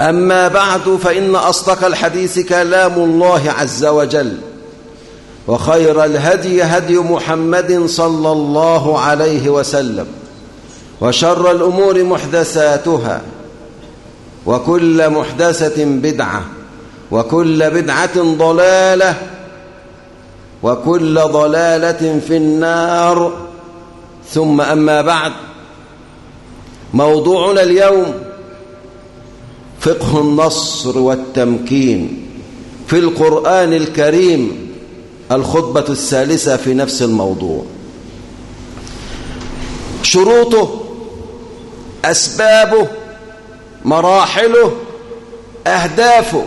أما بعد فإن أصدق الحديث كلام الله عز وجل وخير الهدي هدي محمد صلى الله عليه وسلم وشر الأمور محدثاتها وكل محدثة بدعة وكل بدعة ضلالة وكل ضلالة في النار. ثم أما بعد موضوعنا اليوم فقه النصر والتمكين في القرآن الكريم الخطبة الثالثة في نفس الموضوع. شروطه أسبابه مراحله أهدافه.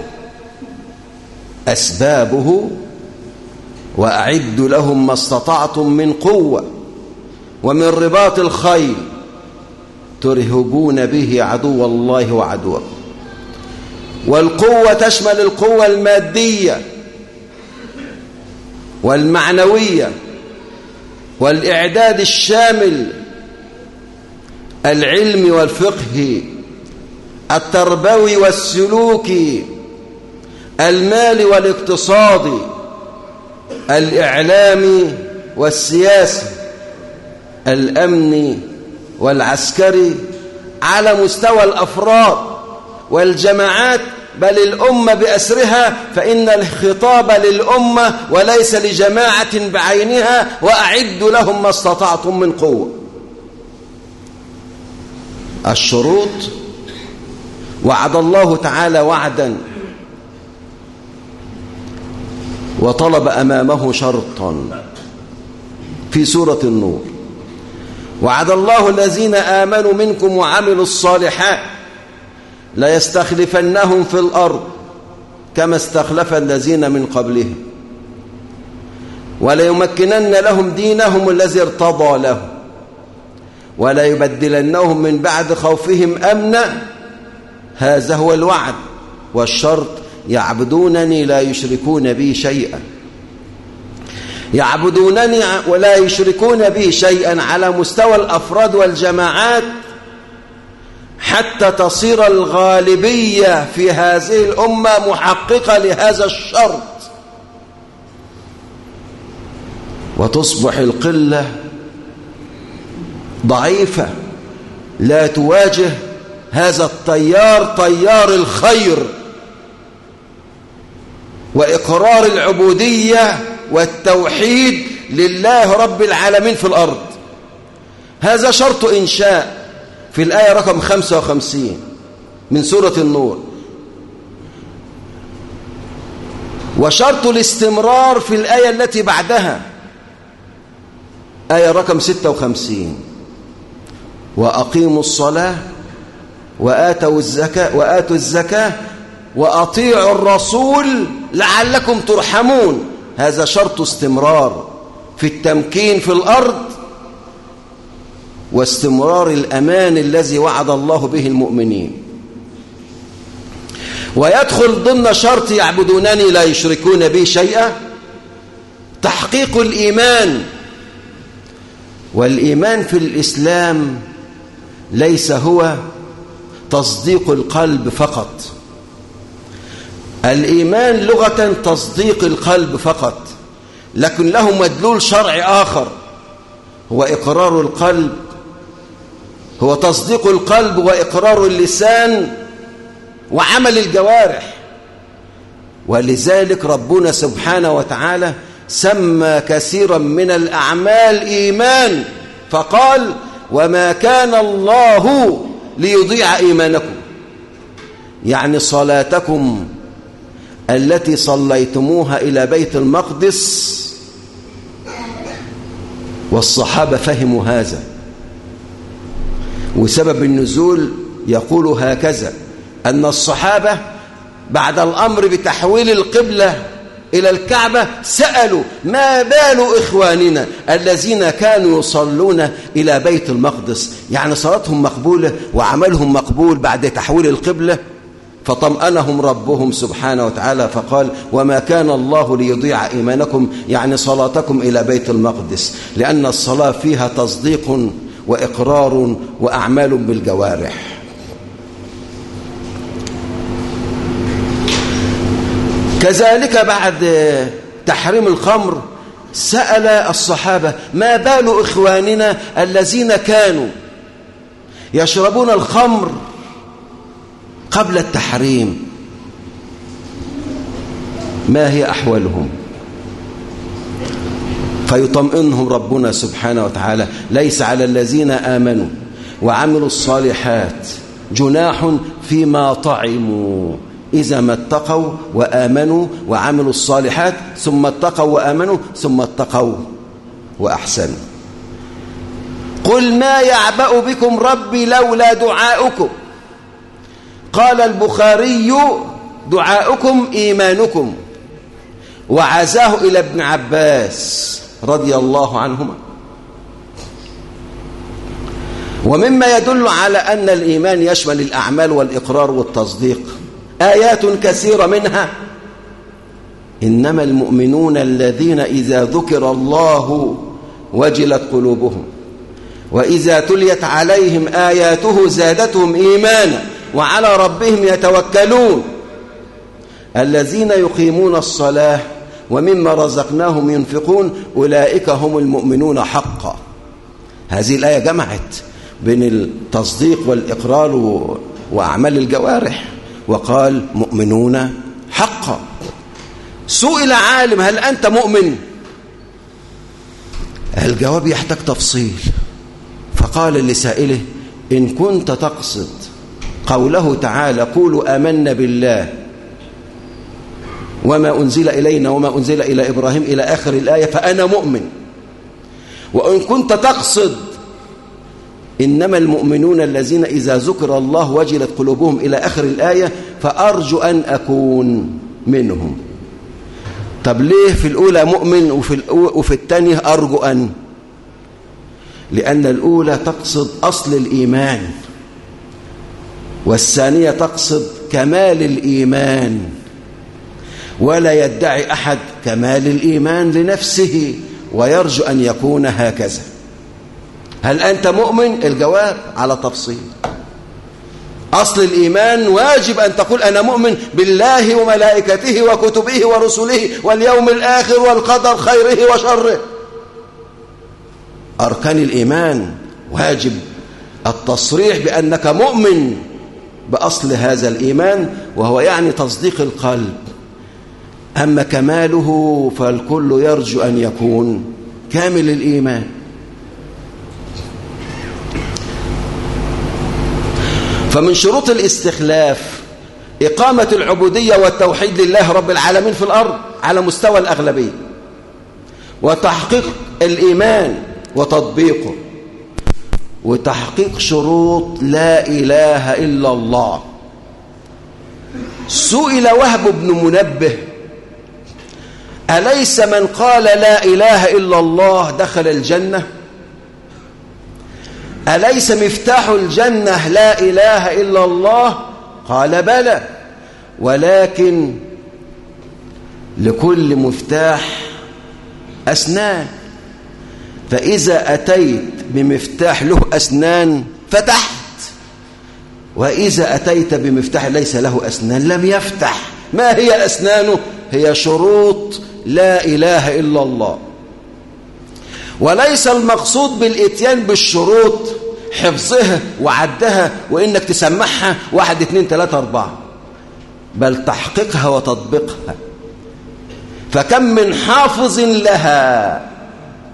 أسبابه وأعد لهم ما استطعتم من قوة ومن رباط الخيل ترهبون به عدو الله وعدوكم والقوة تشمل القوة المادية والمعنوية والإعداد الشامل العلم والفقه التربوي والسلوكي المال والاقتصادي الإعلامي والسياسي الأمني والعسكري على مستوى الأفراد والجماعات بل الأمة بأسرها فإن الخطاب للأمة وليس لجماعة بعينها وأعد لهم ما استطعتم من قوة. الشروط وعد الله تعالى وعدا. وطلب أمامه شرطا. في سورة النور. وعد الله الذين آمنوا منكم وعملوا الصالحات لا يستخلفنهم في الأرض كما استخلف الذين من قبلهم. ولا يمكنن لهم دينهم الذي ارتضى لهم. ولا يبدلنهم من بعد خوفهم أمنا. هذا هو الوعد والشرط. يعبدونني لا يشركون بي شيئا. يعبدونني ولا يشركون بي شيئا على مستوى الأفراد والجماعات. حتى تصير الغالبية في هذه الأمة محققة لهذا الشرط. وتصبح القلة ضعيفة. لا تواجه هذا الطيار طيار الخير وإقرار العبودية والتوحيد لله رب العالمين في الأرض. هذا شرط إنشاء. في الآية رقم 55 من سورة النور. وشرط الاستمرار في الآية التي بعدها. آية رقم 56 وأقيموا الصلاة وآتوا الزكاة, وآتوا الزكاة وأطيعوا الرسول لعلكم ترحمون. هذا شرط استمرار في التمكين في الأرض واستمرار الأمان الذي وعد الله به المؤمنين. ويدخل ضمن شرط يعبدونني لا يشركون بي شيئا تحقيق الإيمان. والإيمان في الإسلام ليس هو تصديق القلب فقط. الإيمان لغة تصديق القلب فقط لكن له مدلول شرعي آخر هو إقرار القلب هو تصديق القلب وإقرار اللسان وعمل الجوارح. ولذلك ربنا سبحانه وتعالى سمى كثيرا من الأعمال إيمان فقال وما كان الله ليضيع إيمانكم. يعني صلاتكم التي صليتموها إلى بيت المقدس والصحابة فهموا هذا. وسبب النزول يقول هكذا أن الصحابة بعد الأمر بتحويل القبلة إلى الكعبة سألوا ما بال إخواننا الذين كانوا يصلون إلى بيت المقدس؟ يعني صلاتهم مقبولة وعملهم مقبول بعد تحويل القبلة؟ فطمأنهم ربهم سبحانه وتعالى فقال وما كان الله ليضيع إيمانكم يعني صلاتكم إلى بيت المقدس لأن الصلاة فيها تصديق وإقرار وأعمال بالجوارح. كذلك بعد تحريم الخمر سأل الصحابة ما بال إخواننا الذين كانوا يشربون الخمر قبل التحريم؟ ما هي أحوالهم؟ فيطمئنهم ربنا سبحانه وتعالى. ليس على الذين آمنوا وعملوا الصالحات جناح فيما طعموا. إذا ما اتقوا وآمنوا وعملوا الصالحات ثم اتقوا وآمنوا ثم اتقوا وأحسنوا. قل ما يعبأ بكم ربي لولا دعاؤكم. قال البخاري دعاؤكم إيمانكم. وعزاه إلى ابن عباس. رضي الله عنهما. ومما يدل على أن الإيمان يشمل الأعمال والإقرار والتصديق. آيات كثيرة منها إنما المؤمنون الذين إذا ذكر الله وجلت قلوبهم وإذا تليت عليهم آياته زادتهم إيمانا وعلى ربهم يتوكلون. الذين يقيمون الصلاة ومما رزقناهم ينفقون أولئك هم المؤمنون حقا. هذه الآية جمعت بين التصديق والإقرار وأعمال الجوارح وقال مؤمنون حقا. سئل عالم هل أنت مؤمن؟ الجواب يحتاج تفصيل. فقال لسائله إن كنت تقصد قوله تعالى قولوا آمنا بالله. وما أنزل إلينا وما أنزل إلى إبراهيم إلى آخر الآية فأنا مؤمن. وإن كنت تقصد إنما المؤمنون الذين إذا ذكر الله وجلت قلوبهم إلى آخر الآية فأرجو أن أكون منهم. طب ليه في الأولى مؤمن وفي, وفي الثانية أرجو أن؟ لأن الأولى تقصد أصل الإيمان والثانية تقصد كمال الإيمان. ولا يدعي أحد كمال الإيمان لنفسه ويرجو أن يكون هكذا. هل أنت مؤمن؟ الجواب على تفصيل. أصل الإيمان واجب أن تقول أنا مؤمن بالله وملائكته وكتبه ورسله واليوم الآخر والقدر خيره وشره. أركان الإيمان واجب. التصريح بأنك مؤمن بأصل هذا الإيمان وهو يعني تصديق القلب. أما كماله فالكل يرجو أن يكون كامل الإيمان. فمن شروط الاستخلاف إقامة العبودية والتوحيد لله رب العالمين في الأرض على مستوى الأغلبية وتحقيق الإيمان وتطبيقه وتحقيق شروط لا إله إلا الله. سئل وهب بن منبه أليس من قال لا إله إلا الله دخل الجنة؟ أليس مفتاح الجنة لا إله إلا الله؟ قال بلى. ولكن لكل مفتاح أسنان. فإذا أتيت بمفتاح له أسنان فتحت. وإذا أتيت بمفتاح ليس له أسنان لم يفتح. ما هي أسنانه؟ هي شروط لا إله إلا الله. وليس المقصود بالإتيان بالشروط حفظها وعدها وإنك تسمعها واحد اثنين ثلاثة أربعة بل تحقيقها وتطبيقها. فكم من حافظ لها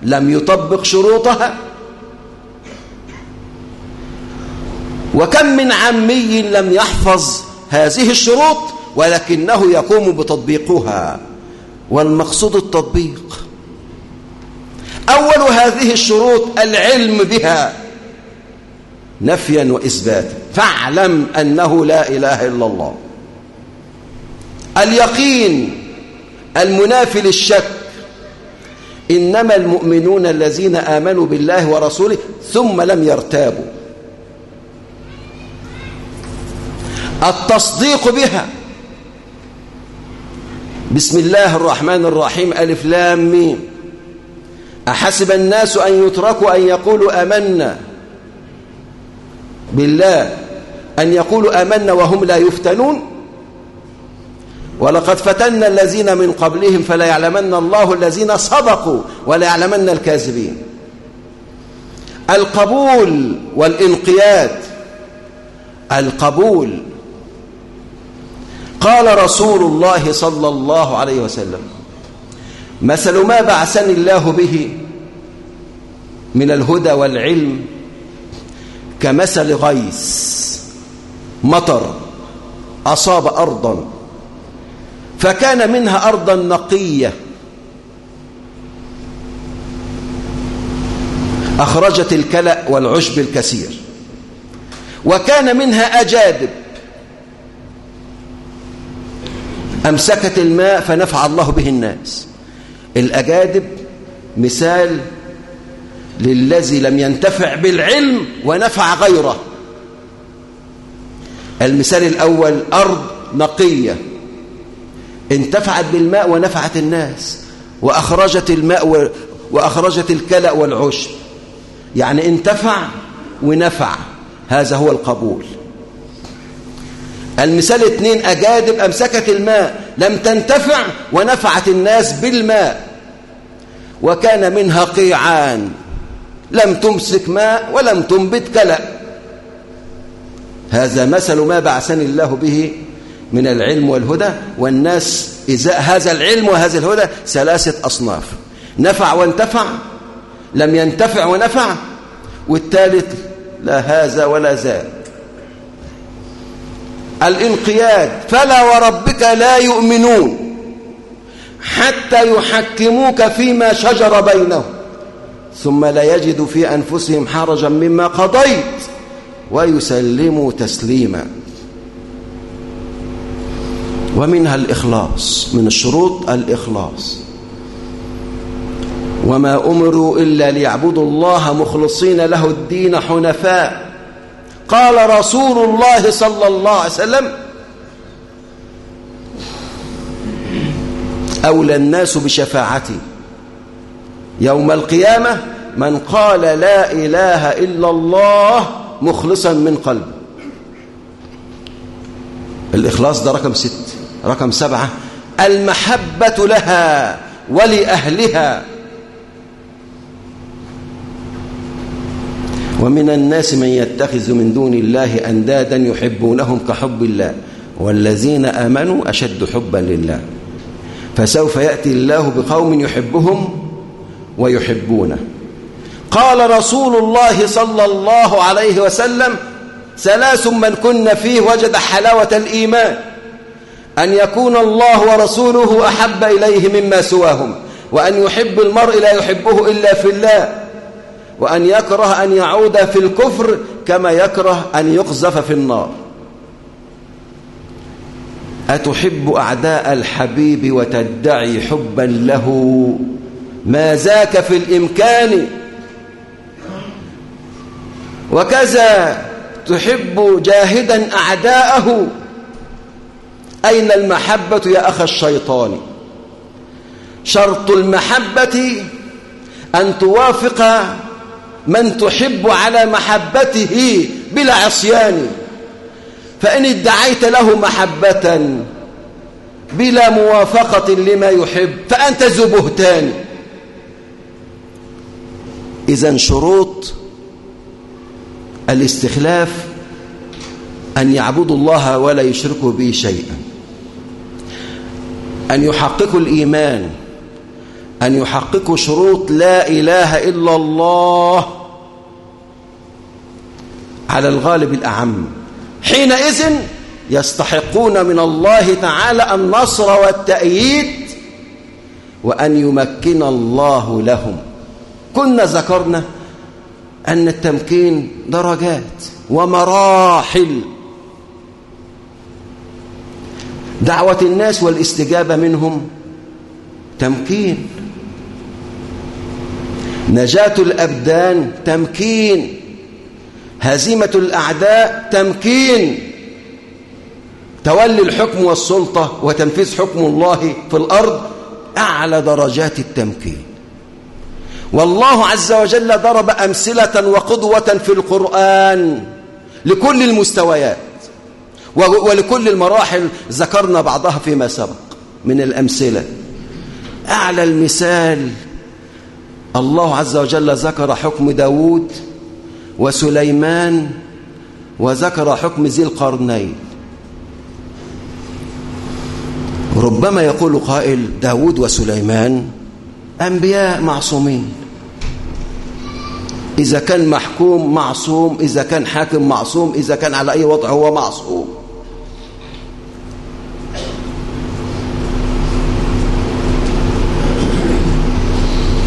لم يطبق شروطها؟ وكم من عمي لم يحفظ هذه الشروط؟ ولكنه يقوم بتطبيقها. والمقصود التطبيق. أول هذه الشروط العلم بها نفيا وإثباتا فاعلم أنه لا إله إلا الله. اليقين المنافي للشك. إنما المؤمنون الذين آمنوا بالله ورسوله ثم لم يرتابوا. التصديق بها. بسم الله الرحمن الرحيم ألف لام ميم. أحسب الناس أن يتركوا أن يقولوا أمنا بالله أن يقولوا أمنا وهم لا يفتنون. ولقد فتنا الذين من قبلهم فلا يعلمن الله الذين صدقوا ولا يعلمن الكاذبين. القبول والانقياد. القبول قال رسول الله صلى الله عليه وسلم مثل ما بعثني الله به من الهدى والعلم كمثل غيث مطر أصاب أرضا فكان منها أرضا نقية. أخرجت الكلأ والعشب الكثير وكان منها أجادب أمسكت الماء فنفع الله به الناس. الأجادب مثال للذي لم ينتفع بالعلم ونفع غيره. المثال الأول أرض نقية انتفعت بالماء ونفعت الناس. وأخرجت الماء. وأخرجت الكلأ والعشب. يعني انتفع ونفع. هذا هو القبول. المثال اثنين أجادب أمسكت الماء؟ لم تنتفع ونفعت الناس بالماء. وكان منها قيعان. لم تمسك ماء ولم تنبت كلأ. هذا مثل ما بعثني الله به من العلم والهدى والناس إزاء هذا العلم وهذا الهدى ثلاثة أصناف. نفع وانتفع لم ينتفع ونفع والثالث لا هذا ولا ذاك الانقياد. فلا وربك لا يؤمنون حتى يحكموك فيما شجر بينهم ثم لا يجدوا في أنفسهم حرجا مما قضيت ويسلموا تسليما. ومنها الإخلاص من الشروط الإخلاص. وما أمروا إلا ليعبدوا الله مخلصين له الدين حنفاء. قال رسول الله صلى الله عليه وسلم أولى الناس بشفاعتي يوم القيامة من قال لا إله إلا الله مخلصا من قلبه الإخلاص ده رقم ست رقم سبعة. المحبة لها ولأهلها. ومن الناس من يتخذ من دون الله أندادا يحبونهم كحب الله والذين آمنوا أشد حبا لله فسوف يأتي الله بقوم يحبهم ويحبونه قال رسول الله صلى الله عليه وسلم ثلاث من كن فيه وجد حلاوة الإيمان أن يكون الله ورسوله أحب إليه مما سواهم وأن يحب المرء لا يحبه إلا في الله وأن يكره أن يعود في الكفر كما يكره أن يقذف في النار. أتحب أعداء الحبيب وتدعي حبا له؟ ما ذاك في الإمكان؟ وكذا تحب جاهدا أعداءه؟ أين المحبة يا أخ الشيطان؟ شرط المحبة أن توافق من تحب على محبته بلا عصيان. فإن ادعيت له محبة بلا موافقة لما يحب فأنت ذو بهتان. إذا شروط الاستخلاف أن يعبدوا الله ولا يشركوا به شيئا. أن يحققوا الإيمان. أن يحققوا شروط لا إله إلا الله على الغالب الأعم. حينئذ يستحقون من الله تعالى النصر والتأييد وأن يمكن الله لهم. كنا ذكرنا أن التمكين درجات ومراحل. دعوة الناس والاستجابة منهم تمكين. نجاة الأبدان تمكين. هزيمة الأعداء تمكين. تولي الحكم والسلطة وتنفيذ حكم الله في الأرض أعلى درجات التمكين. والله عز وجل ضرب أمثلة وقدوة في القرآن لكل المستويات ولكل المراحل. ذكرنا بعضها فيما سبق من الأمثلة. أعلى المثال الله عز وجل ذكر حكم داود وسليمان وذكر حكم ذي القرنين. ربما يقول قائل داود وسليمان أنبياء معصومين. إذا كان محكوم معصوم إذا كان حاكم معصوم إذا كان على أي وضع هو معصوم.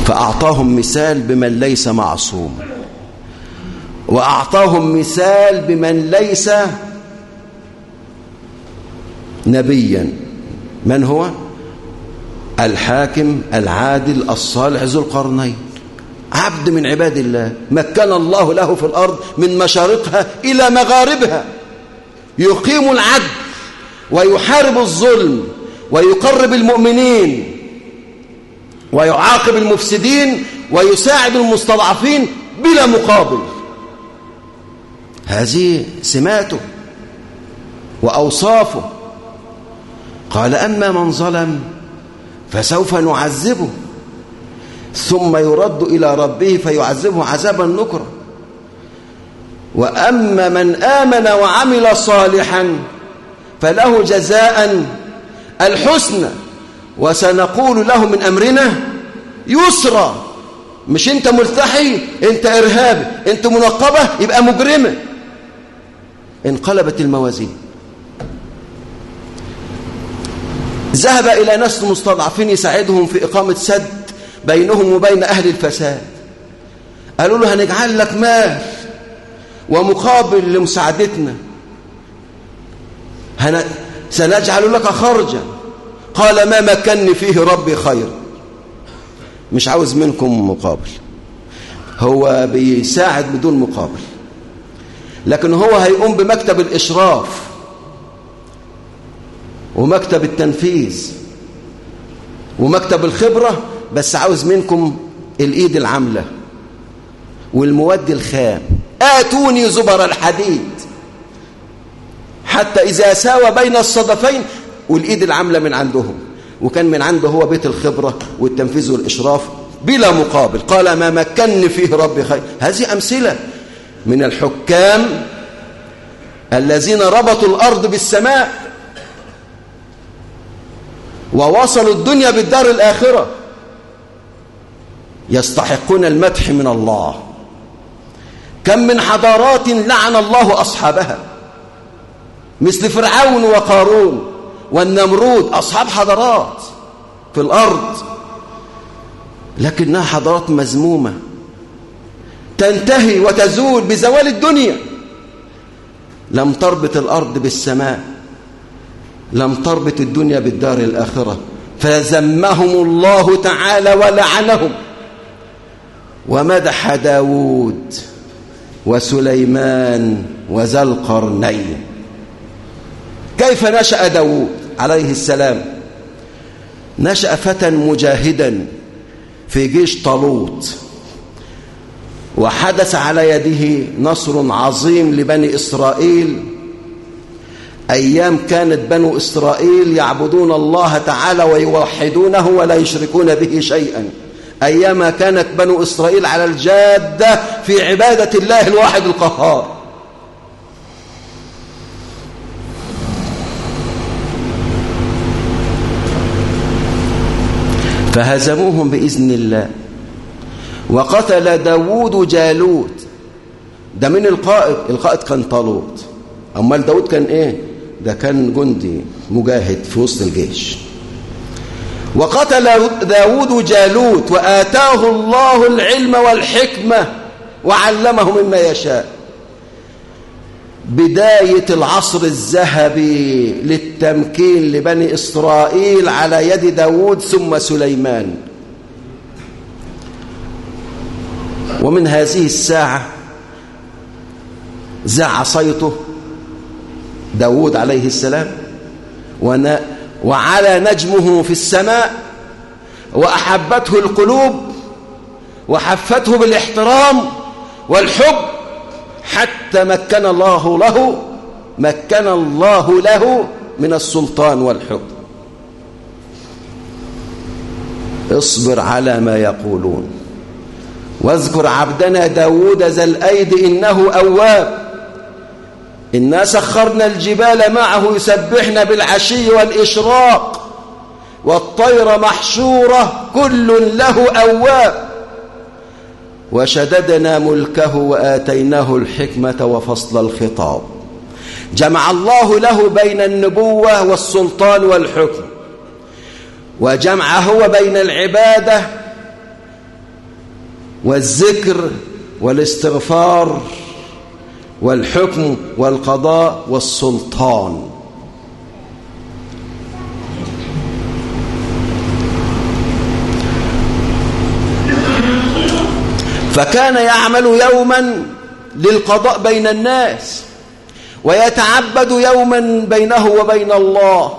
فأعطاهم مثال بمن ليس معصوم. وأعطاهم مثال بمن ليس نبيا. من هو؟ الحاكم العادل الصالح ذو القرنين. عبد من عباد الله. مكن الله له في الأرض من مشارقها إلى مغاربها. يقيم العدل ويحارب الظلم ويقرب المؤمنين. ويعاقب المفسدين ويساعد المستضعفين بلا مقابل. هذه سماته وأوصافه. قال أما من ظلم فسوف نعذبه ثم يرد إلى ربه فيعذبه عذابا نكرا. وأما من آمن وعمل صالحا فله جزاء الحسنى. وسنقول له من أمرنا يسرى مش أنت ملتحي أنت إرهابي أنت منقبة يبقى مجرمة انقلبت الموازين. ذهب إلى ناس مستضعفين يساعدهم في إقامة سد بينهم وبين أهل الفساد. قالوا له هنجعل لك مال ومقابل لمساعدتنا. هن... سنجعل لك خرجا. قال ما مكنني فيه ربي خير. مش عاوز منكم مقابل. هو بيساعد بدون مقابل. لكن هو هيقوم بمكتب الإشراف ومكتب التنفيذ ومكتب الخبرة بس عاوز منكم الإيد العاملة والمواد الخام. آتوني زبر الحديد. حتى إذا ساوى بين الصدفين والإيد العاملة من عندهم. وكان من عنده هو بيت الخبرة والتنفيذ والإشراف بلا مقابل. قال ما مكن فيه ربي خير. هذه أمثلة من الحكام الذين ربطوا الأرض بالسماء ووصلوا الدنيا بالدار الآخرة. يستحقون المدح من الله. كم من حضارات لعن الله أصحابها. مثل فرعون وقارون. والنمرود أصحاب حضارات في الأرض. لكنها حضارات مذمومة. تنتهي وتزول بزوال الدنيا. لم تربط الأرض بالسماء. لم تربط الدنيا بالدار الآخرة. فذمهم الله تعالى ولعنهم. ومدح داود وسليمان وذا القرنين. كيف نشأ داود؟ عليه السلام نشأ فتى مجاهدا في جيش طالوت وحدث على يده نصر عظيم لبني إسرائيل. أيام كانت بنو إسرائيل يعبدون الله تعالى ويوحدونه ولا يشركون به شيئا. أيام كانت بنو إسرائيل على الجادة في عبادة الله الواحد القهار. فهزموهم بإذن الله. وقتل داود جالوت. ده من القائد. القائد كان طالوت. أمال داود كان إيه؟ ده كان جندي مجاهد في وسط الجيش. وقتل داود جالوت وآتاه الله العلم والحكمة وعلمه مما يشاء. بداية العصر الذهبي للتمكين لبني إسرائيل على يد داود ثم سليمان. ومن هذه الساعة زع صيته داود عليه السلام وعلى نجمه في السماء وأحبته القلوب وحفته بالإحترام والحب حتى مكن الله له مكن الله له من السلطان والحب اصبر على ما يقولون. واذكر عبدنا داود ذا الأيد إنه أواب. إنا سخرنا الجبال معه يسبحن بالعشي والإشراق والطير محشورة كل له أواب. وشددنا ملكه وآتيناه الحكمة وفصل الخطاب. جمع الله له بين النبوة والسلطان والحكم وجمع هو بين العبادة والذكر والاستغفار والحكم والقضاء والسلطان. فكان يعمل يوما للقضاء بين الناس ويتعبد يوما بينه وبين الله.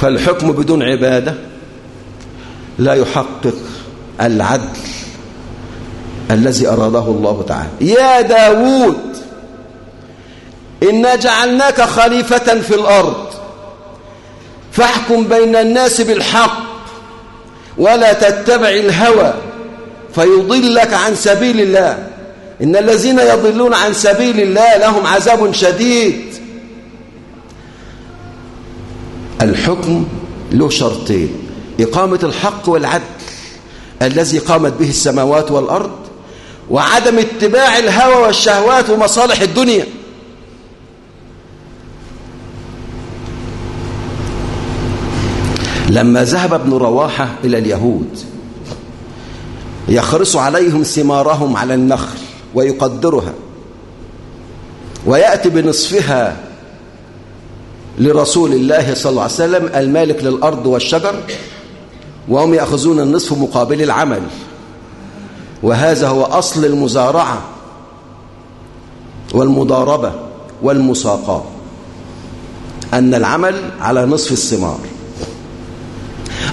فالحكم بدون عبادة لا يحقق العدل الذي أراده الله تعالى. يا داود إنا جعلناك خليفة في الأرض فاحكم بين الناس بالحق ولا تتبع الهوى. فيضلك عن سبيل الله. إن الذين يضلون عن سبيل الله لهم عذاب شديد. الحكم له شرطين. إقامة الحق والعدل الذي قامت به السماوات والأرض وعدم اتباع الهوى والشهوات ومصالح الدنيا. لما ذهب ابن رواحة إلى اليهود يخرص عليهم ثمارهم على النخل ويقدرها ويأتي بنصفها لرسول الله صلى الله عليه وسلم المالك للأرض والشجر وهم يأخذون النصف مقابل العمل. وهذا هو أصل المزارعة والمضاربة والمساقاة أن العمل على نصف الثمار.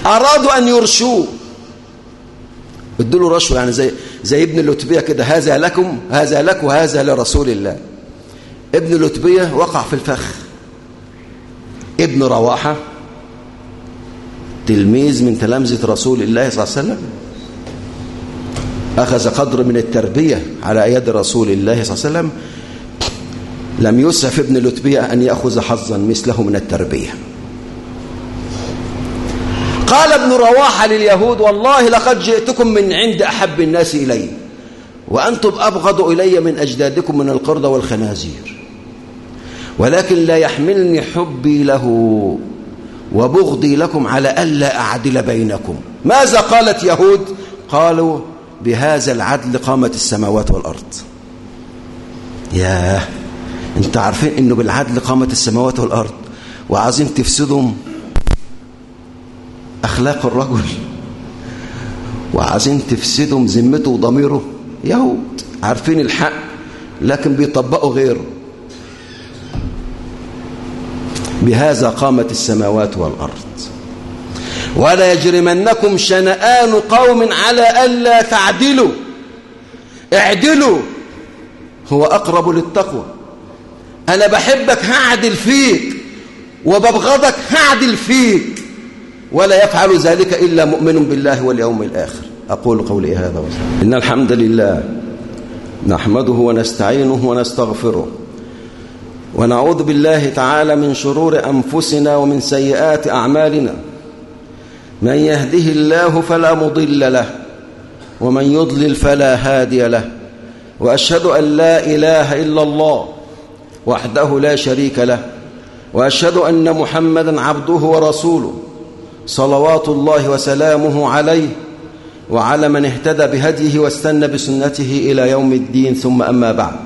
أرادوا أن يرشوه. ادوا له رشوة يعني زي زي ابن اللتبيه كده هذا لكم هذا لك وهذا لرسول الله. ابن اللتبيه وقع في الفخ. ابن رواحة تلميذ من تلامذة رسول الله صلى الله عليه وسلم. أخذ قدر من التربية على يد رسول الله صلى الله عليه وسلم. لم يسعف ابن لتبية أن يأخذ حظا مثله من التربية. قال ابن رواحة لليهود والله لقد جئتكم من عند أحب الناس إلي وأنتم أبغض إلي من أجدادكم من القرد والخنازير ولكن لا يحملني حبي له وبغضي لكم على ألا أعدل بينكم. ماذا قالت يهود؟ قالوا بهذا العدل قامت السماوات والأرض. ياه انت عارفين إنه بالعدل قامت السماوات والأرض وعايزين تفسدهم؟ أخلاق الرجل. وعايزين تفسدهم ذمته وضميره. يهود عارفين الحق لكن بيطبقوا غيره. بهذا قامت السماوات والأرض. ولا يجرمنكم شنآن قوم على ألا تعدلوا. اعدلوا. هو أقرب للتقوى. أنا بحبك هعدل فيك. وببغضك هعدل فيك. ولا يفعل ذلك إلا مؤمن بالله واليوم الآخر. أقول قولي هذا وسلم إن الحمد لله نحمده ونستعينه ونستغفره ونعوذ بالله تعالى من شرور أنفسنا ومن سيئات أعمالنا. من يهده الله فلا مضل له ومن يضلل فلا هادي له. وأشهد أن لا إله إلا الله وحده لا شريك له. وأشهد أن محمدا عبده ورسوله. صلوات الله وسلامه عليه وعلى من اهتدى بهديه واستنى بسنته إلى يوم الدين ثم أما بعد.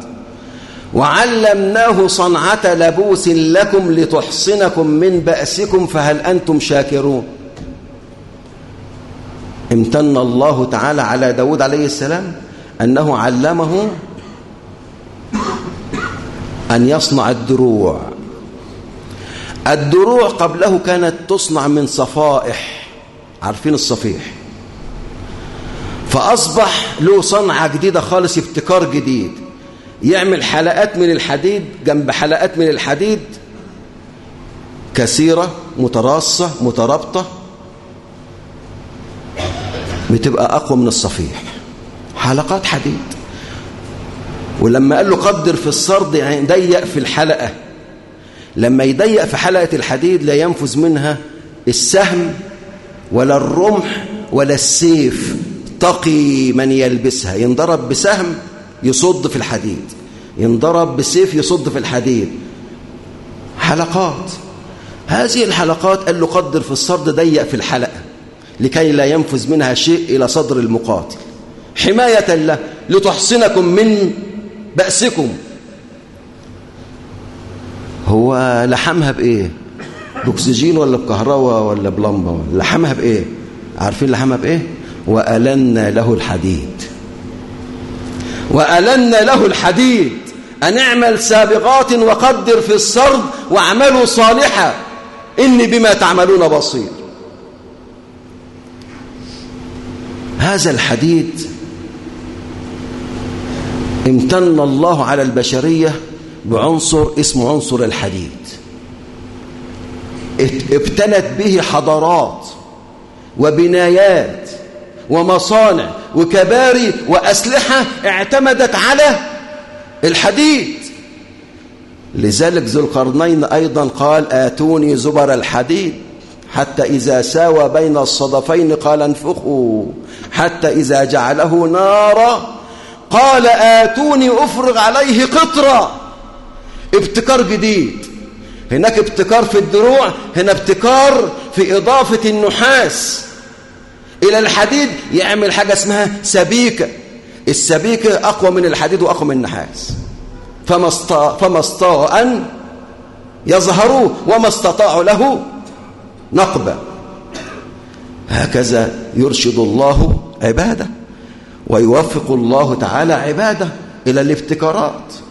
وعلمناه صنعة لبوس لكم لتحصنكم من بأسكم فهل أنتم شاكرون؟ امتن الله تعالى على داود عليه السلام أنه علمه أن يصنع الدروع. الدروع قبله كانت تصنع من صفائح. عارفين الصفيح؟ فأصبح له صنعة جديدة خالص ابتكار جديد. يعمل حلقات من الحديد جنب حلقات من الحديد كثيرة متراصة مترابطة بتبقى أقوى من الصفيح. حلقات حديد. ولما قال له قدر في السرد يعني ضيق في الحلقة. لما يضيق في حلقة الحديد لا ينفذ منها السهم ولا الرمح ولا السيف. تقي من يلبسها. ينضرب بسهم يصد في الحديد. ينضرب بسيف يصد في الحديد. حلقات. هذه الحلقات قال له قدر في السرد ضيق في الحلقة لكي لا ينفذ منها شيء إلى صدر المقاتل. حماية له لتحصنكم من بأسكم. هو لحمها بإيه؟ بأكسجين ولا بكهرباء ولا بلمبة؟ لحمها بإيه؟ عارفين لحمها بإيه؟ وألنا له الحديد. وألنا له الحديد. أن اعمل سابغات وقدر في السرد واعملوا صالحا إني بما تعملون بصير. هذا الحديد امتن الله على البشرية بعنصر اسمه عنصر الحديد. ابتنت به حضارات وبنايات ومصانع وكباري وأسلحة اعتمدت على الحديد. لذلك ذو القرنين أيضا قال آتوني زبر الحديد حتى إذا ساوى بين الصدفين قال انفخوا حتى إذا جعله نارا قال آتوني أفرغ عليه قطرة ابتكار جديد. هناك ابتكار في الدروع هنا ابتكار في إضافة النحاس. إلى الحديد يعمل حاجة اسمها سبيكة. السبيكة أقوى من الحديد وأقوى من النحاس. فما استطاعوا فما أن يظهروه وما استطاعوا له نقبة. هكذا يرشد الله عباده ويوفق الله تعالى عباده إلى الابتكارات.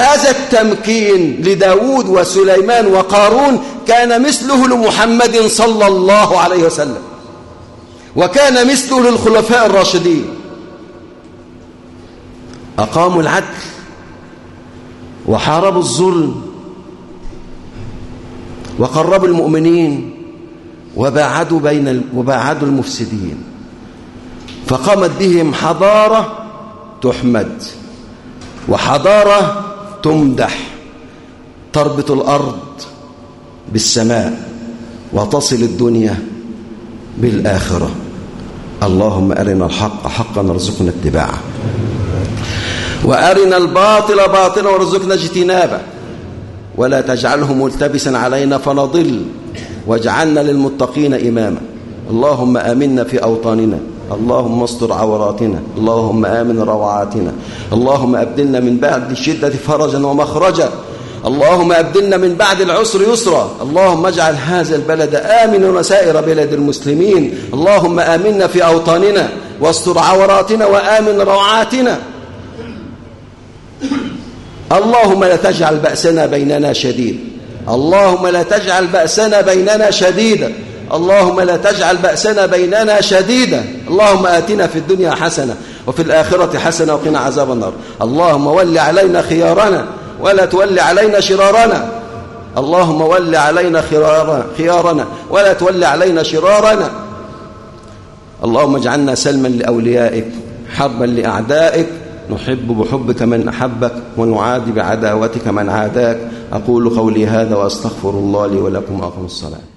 هذا التمكين لداود وسليمان وقارون كان مثله لمحمد صلى الله عليه وسلم وكان مثله للخلفاء الراشدين. أقاموا العدل وحاربوا الظلم وقربوا المؤمنين وباعدوا بين وباعدوا المفسدين فقامت بهم حضارة تحمد وحضارة تمدح تربط الأرض بالسماء وتصل الدنيا بالآخرة. اللهم أرنا الحق حقا وارزقنا اتباعه. وأرنا الباطل باطلا وارزقنا اجتنابه. ولا تجعله ملتبسا علينا فنضل واجعلنا للمتقين إماما. اللهم آمنا في أوطاننا. اللهم استر عوراتنا اللهم آمن روعاتنا اللهم أبدلنا من بعد الشدة فرجا ومخرجا اللهم أبدلنا من بعد العسر يسرا اللهم اجعل هذا البلد آمنا وسائر بلد المسلمين اللهم آمنا في أوطاننا واستر عوراتنا وآمن روعاتنا. اللهم لا تجعل بأسنا بيننا شديد اللهم لا تجعل بأسنا بيننا شديدا اللهم لا تجعل بأسنا بيننا شديدا. اللهم آتنا في الدنيا حسنة وفي الآخرة حسنة وقنا عذاب النار. اللهم ول علينا خيارنا ولا تول علينا شرارنا. اللهم ول علينا خيارنا ولا تول علينا شرارنا. اللهم اجعلنا سلما لأوليائك حربا لأعدائك. نحب بحبك من أحبك ونعادي بعداوتك من عاداك. أقول قولي هذا وأستغفر الله لي ولكم أقم الصلاة.